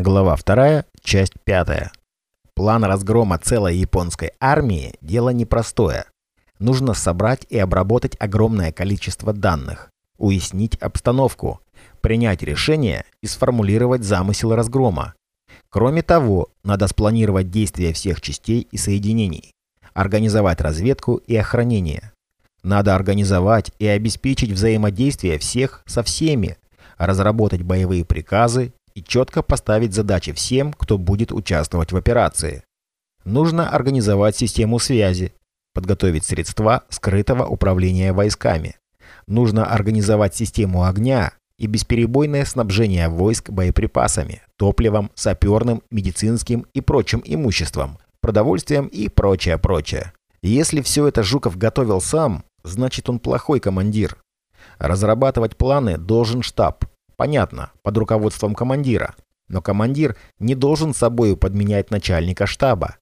Глава 2, часть 5. План разгрома целой японской армии – дело непростое. Нужно собрать и обработать огромное количество данных, уяснить обстановку, принять решение и сформулировать замысел разгрома. Кроме того, надо спланировать действия всех частей и соединений, организовать разведку и охранение. Надо организовать и обеспечить взаимодействие всех со всеми, разработать боевые приказы и четко поставить задачи всем, кто будет участвовать в операции. Нужно организовать систему связи, подготовить средства скрытого управления войсками. Нужно организовать систему огня и бесперебойное снабжение войск боеприпасами, топливом, саперным, медицинским и прочим имуществом, продовольствием и прочее, прочее. Если все это Жуков готовил сам, значит он плохой командир. Разрабатывать планы должен штаб. Понятно, под руководством командира. Но командир не должен собою подменять начальника штаба.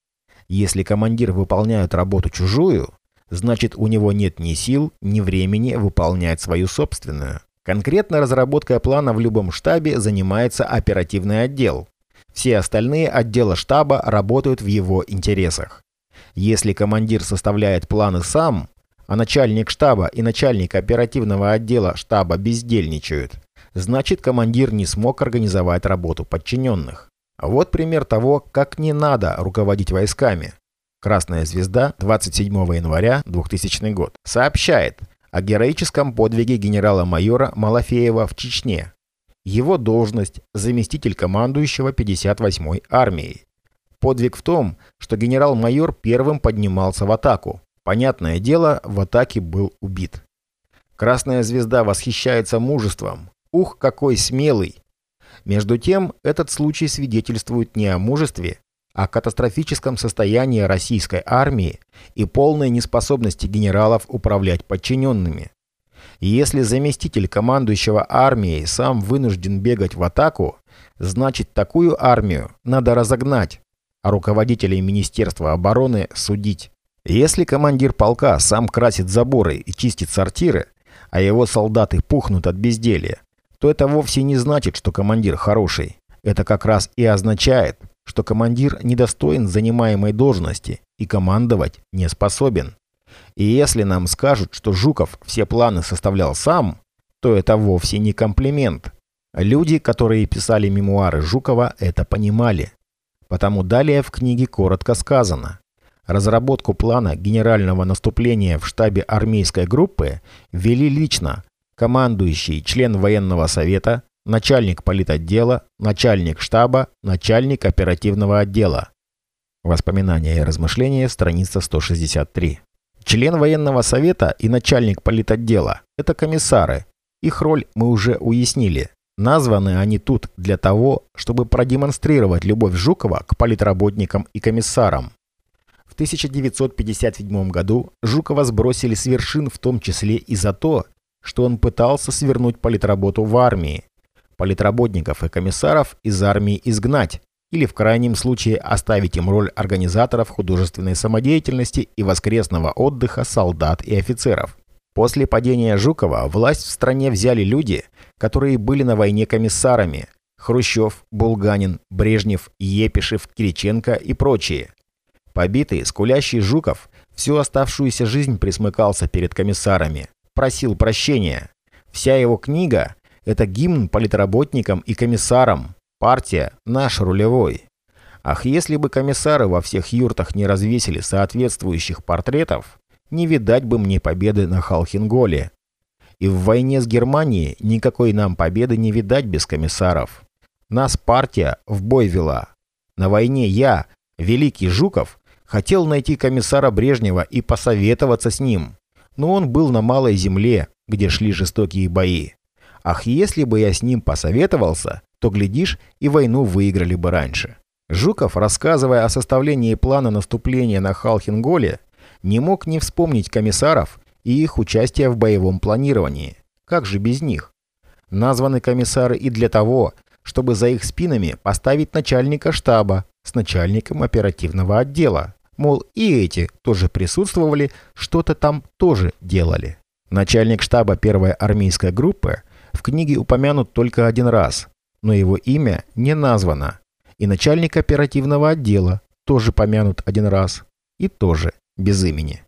Если командир выполняет работу чужую, значит у него нет ни сил, ни времени выполнять свою собственную. Конкретно разработкой плана в любом штабе занимается оперативный отдел. Все остальные отделы штаба работают в его интересах. Если командир составляет планы сам, а начальник штаба и начальник оперативного отдела штаба бездельничают, значит командир не смог организовать работу подчиненных. Вот пример того, как не надо руководить войсками. Красная звезда, 27 января 2000 год, сообщает о героическом подвиге генерала-майора Малафеева в Чечне. Его должность – заместитель командующего 58-й армией. Подвиг в том, что генерал-майор первым поднимался в атаку, Понятное дело, в атаке был убит. Красная звезда восхищается мужеством. Ух, какой смелый! Между тем, этот случай свидетельствует не о мужестве, а о катастрофическом состоянии российской армии и полной неспособности генералов управлять подчиненными. если заместитель командующего армией сам вынужден бегать в атаку, значит такую армию надо разогнать, а руководителей Министерства обороны судить. Если командир полка сам красит заборы и чистит сортиры, а его солдаты пухнут от безделья, то это вовсе не значит, что командир хороший. Это как раз и означает, что командир недостоин занимаемой должности и командовать не способен. И если нам скажут, что Жуков все планы составлял сам, то это вовсе не комплимент. Люди, которые писали мемуары Жукова, это понимали. Потому далее в книге коротко сказано. Разработку плана генерального наступления в штабе армейской группы вели лично командующий член военного совета, начальник политотдела, начальник штаба, начальник оперативного отдела. Воспоминания и размышления, страница 163. Член военного совета и начальник политотдела – это комиссары. Их роль мы уже уяснили. Названы они тут для того, чтобы продемонстрировать любовь Жукова к политработникам и комиссарам. 1957 году Жукова сбросили с вершин в том числе и за то, что он пытался свернуть политработу в армии, политработников и комиссаров из армии изгнать или в крайнем случае оставить им роль организаторов художественной самодеятельности и воскресного отдыха солдат и офицеров. После падения Жукова власть в стране взяли люди, которые были на войне комиссарами – Хрущев, Булганин, Брежнев, Епишев, Кириченко и прочие. Побитый, скулящий Жуков всю оставшуюся жизнь присмыкался перед комиссарами, просил прощения. Вся его книга – это гимн политработникам и комиссарам. Партия – наш рулевой. Ах, если бы комиссары во всех юртах не развесили соответствующих портретов, не видать бы мне победы на Халхинголе. И в войне с Германией никакой нам победы не видать без комиссаров. Нас партия в бой вела. На войне я, великий Жуков, Хотел найти комиссара Брежнева и посоветоваться с ним. Но он был на малой земле, где шли жестокие бои. Ах, если бы я с ним посоветовался, то, глядишь, и войну выиграли бы раньше. Жуков, рассказывая о составлении плана наступления на Халхинголе, не мог не вспомнить комиссаров и их участие в боевом планировании. Как же без них? Названы комиссары и для того, чтобы за их спинами поставить начальника штаба с начальником оперативного отдела. Мол, и эти тоже присутствовали, что-то там тоже делали. Начальник штаба первой армейской группы в книге упомянут только один раз, но его имя не названо. И начальник оперативного отдела тоже помянут один раз. И тоже без имени.